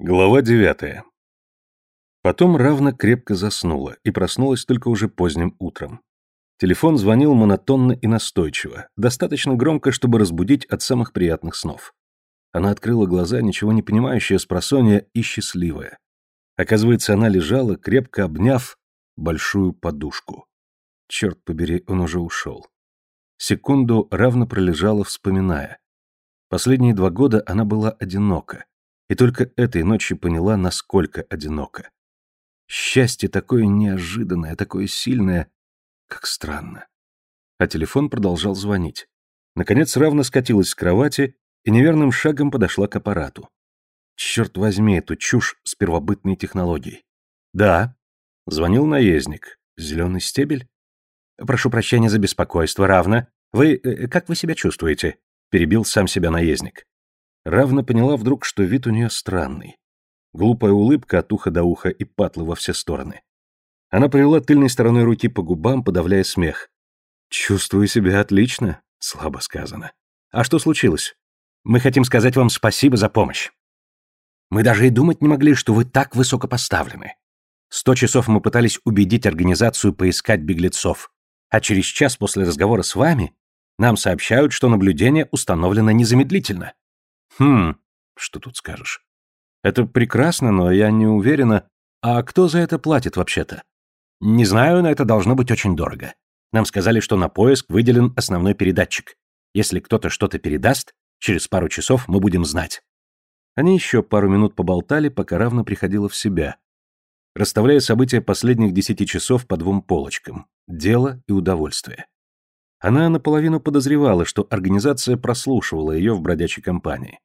Глава девятая. Потом равно крепко заснула и проснулась только уже поздним утром. Телефон звонил монотонно и настойчиво, достаточно громко, чтобы разбудить от самых приятных снов. Она открыла глаза, ничего не понимающая с просонья и счастливая. Оказывается, она лежала, крепко обняв большую подушку. Черт побери, он уже ушел. Секунду равно пролежала, вспоминая. Последние два года она была одинока, и только этой ночью поняла, насколько одинока. Счастье такое неожиданное, такое сильное, как странно. А телефон продолжал звонить. Наконец равно скатилась с кровати и неверным шагом подошла к аппарату. Черт возьми эту чушь с первобытной технологией. Да. Звонил наездник. Зеленый стебель? Прошу прощения за беспокойство, равно. Вы... Э, как вы себя чувствуете? Перебил сам себя наездник. Равно поняла вдруг, что вид у нее странный. Глупая улыбка от уха до уха и патлы во все стороны. Она провела тыльной стороной руки по губам, подавляя смех. «Чувствую себя отлично», — слабо сказано. «А что случилось? Мы хотим сказать вам спасибо за помощь. Мы даже и думать не могли, что вы так высоко поставлены. Сто часов мы пытались убедить организацию поискать беглецов, а через час после разговора с вами нам сообщают, что наблюдение установлено незамедлительно. Хм, что тут скажешь? Это прекрасно, но я не уверена. А кто за это платит вообще-то? Не знаю, но это должно быть очень дорого. Нам сказали, что на поиск выделен основной передатчик. Если кто-то что-то передаст, через пару часов мы будем знать. Они еще пару минут поболтали, пока равно приходила в себя, расставляя события последних десяти часов по двум полочкам – дело и удовольствие. Она наполовину подозревала, что организация прослушивала ее в бродячей компании.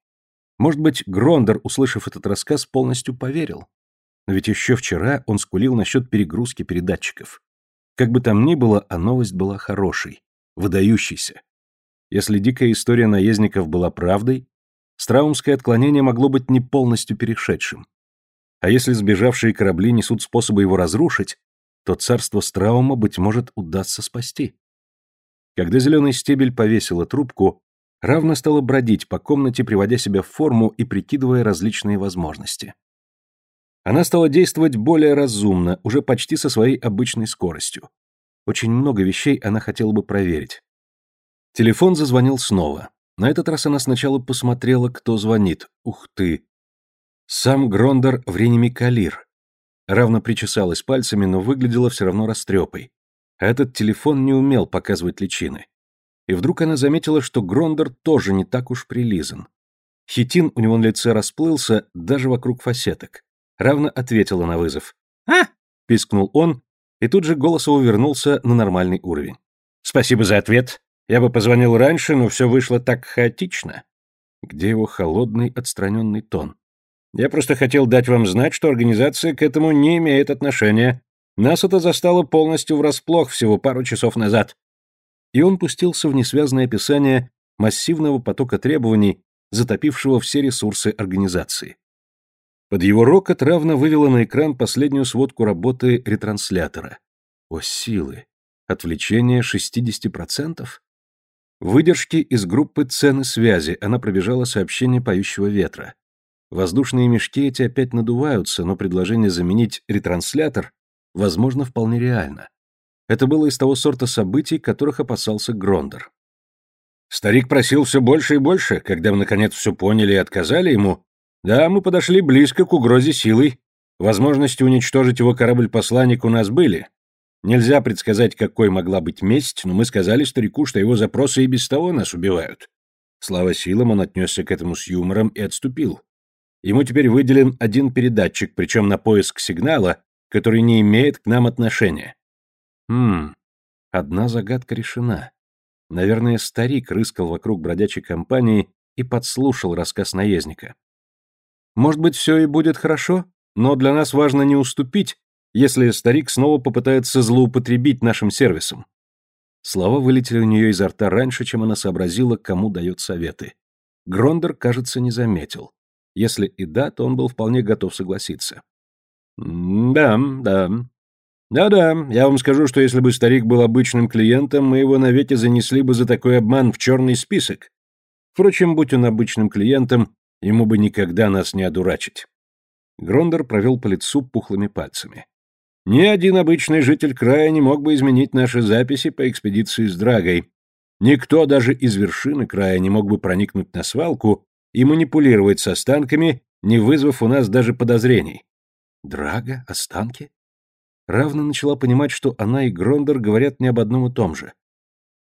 Может быть, Грондер, услышав этот рассказ, полностью поверил. Но ведь еще вчера он скулил насчет перегрузки передатчиков. Как бы там ни было, а новость была хорошей, выдающейся. Если дикая история наездников была правдой, Страумское отклонение могло быть не полностью перешедшим. А если сбежавшие корабли несут способы его разрушить, то царство Страума, быть может, удастся спасти. Когда зеленый стебель повесила трубку, равно стала бродить по комнате, приводя себя в форму и прикидывая различные возможности. Она стала действовать более разумно, уже почти со своей обычной скоростью. Очень много вещей она хотела бы проверить. Телефон зазвонил снова. На этот раз она сначала посмотрела, кто звонит. Ух ты! Сам Грондер в рениме Калир. Равно причесалась пальцами, но выглядела все равно растрепой. Этот телефон не умел показывать личины. И вдруг она заметила, что Грондер тоже не так уж прилизан. Хитин у него на лице расплылся даже вокруг фасеток. Равно ответила на вызов. «А!» — пискнул он, и тут же голос его вернулся на нормальный уровень. «Спасибо за ответ. Я бы позвонил раньше, но все вышло так хаотично. Где его холодный, отстраненный тон? Я просто хотел дать вам знать, что организация к этому не имеет отношения. Нас это застало полностью врасплох всего пару часов назад. И он пустился в несвязное описание массивного потока требований, затопившего все ресурсы организации. Под его рокот равно вывела на экран последнюю сводку работы ретранслятора. О, силы! Отвлечение 60%? Выдержки из группы цены связи, она пробежала сообщение поющего ветра. Воздушные мешки эти опять надуваются, но предложение заменить ретранслятор, возможно, вполне реально. Это было из того сорта событий, которых опасался Грондер. Старик просил все больше и больше, когда мы, наконец, все поняли и отказали ему. Да, мы подошли близко к угрозе силой. Возможности уничтожить его корабль-посланник у нас были, Нельзя предсказать, какой могла быть месть, но мы сказали старику, что его запросы и без того нас убивают. Слава силам, он отнесся к этому с юмором и отступил. Ему теперь выделен один передатчик, причем на поиск сигнала, который не имеет к нам отношения. Хм, одна загадка решена. Наверное, старик рыскал вокруг бродячей компании и подслушал рассказ наездника. Может быть, все и будет хорошо, но для нас важно не уступить, если старик снова попытается злоупотребить нашим сервисом. Слова вылетели у нее изо рта раньше, чем она сообразила, кому дает советы. Грондер, кажется, не заметил. Если и да, то он был вполне готов согласиться. «Да, да. Да-да, я вам скажу, что если бы старик был обычным клиентом, мы его навеки занесли бы за такой обман в черный список. Впрочем, будь он обычным клиентом, ему бы никогда нас не одурачить. Грондер провел по лицу пухлыми пальцами. Ни один обычный житель края не мог бы изменить наши записи по экспедиции с Драгой. Никто даже из вершины края не мог бы проникнуть на свалку и манипулировать с останками, не вызвав у нас даже подозрений. Драга? Останки? Равна начала понимать, что она и Грондер говорят не об одном и том же.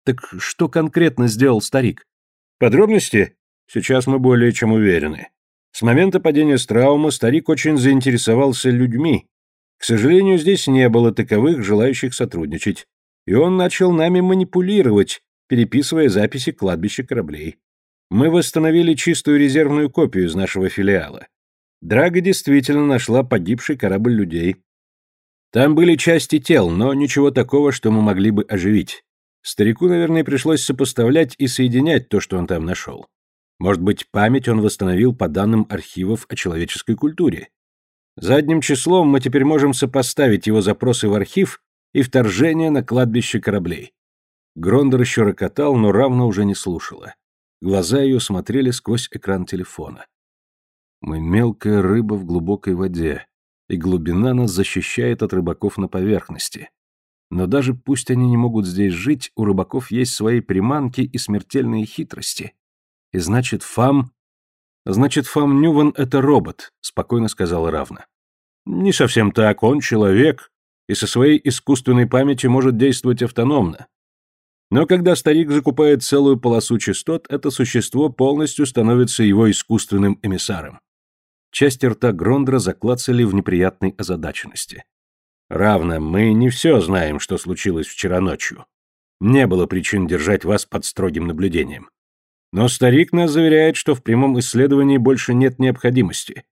Так что конкретно сделал старик? Подробности? Сейчас мы более чем уверены. С момента падения Страума старик очень заинтересовался людьми. К сожалению, здесь не было таковых, желающих сотрудничать. И он начал нами манипулировать, переписывая записи кладбища кораблей. Мы восстановили чистую резервную копию из нашего филиала. Драга действительно нашла погибший корабль людей. Там были части тел, но ничего такого, что мы могли бы оживить. Старику, наверное, пришлось сопоставлять и соединять то, что он там нашел. Может быть, память он восстановил по данным архивов о человеческой культуре. Задним числом мы теперь можем сопоставить его запросы в архив и вторжение на кладбище кораблей. Грондер еще рокотал, но равно уже не слушала. Глаза ее смотрели сквозь экран телефона. Мы мелкая рыба в глубокой воде, и глубина нас защищает от рыбаков на поверхности. Но даже пусть они не могут здесь жить, у рыбаков есть свои приманки и смертельные хитрости. И значит, Фам... Значит, Фам Нюван — это робот, спокойно сказала Равна. Не совсем так, он человек, и со своей искусственной памятью может действовать автономно. Но когда старик закупает целую полосу частот, это существо полностью становится его искусственным эмиссаром. Части рта Грондра заклацали в неприятной озадаченности. «Равно, мы не все знаем, что случилось вчера ночью. Не было причин держать вас под строгим наблюдением. Но старик нас заверяет, что в прямом исследовании больше нет необходимости.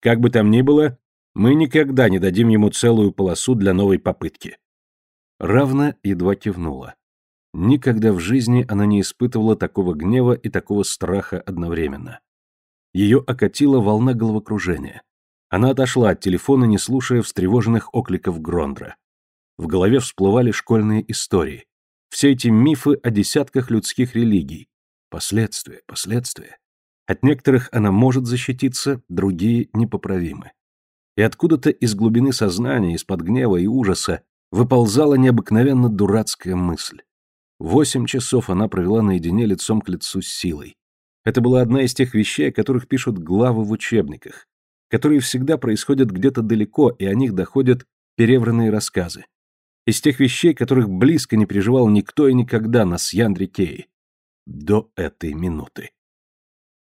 Как бы там ни было, мы никогда не дадим ему целую полосу для новой попытки». Равна едва кивнула. Никогда в жизни она не испытывала такого гнева и такого страха одновременно. Ее окатила волна головокружения. Она отошла от телефона, не слушая встревоженных окликов Грондра. В голове всплывали школьные истории. Все эти мифы о десятках людских религий. Последствия, последствия. От некоторых она может защититься, другие непоправимы. И откуда-то из глубины сознания, из-под гнева и ужаса, выползала необыкновенно дурацкая мысль. Восемь часов она провела наедине лицом к лицу с силой. Это была одна из тех вещей, о которых пишут главы в учебниках, которые всегда происходят где-то далеко, и о них доходят перевранные рассказы. Из тех вещей, которых близко не переживал никто и никогда на Сьяндре Кей. До этой минуты.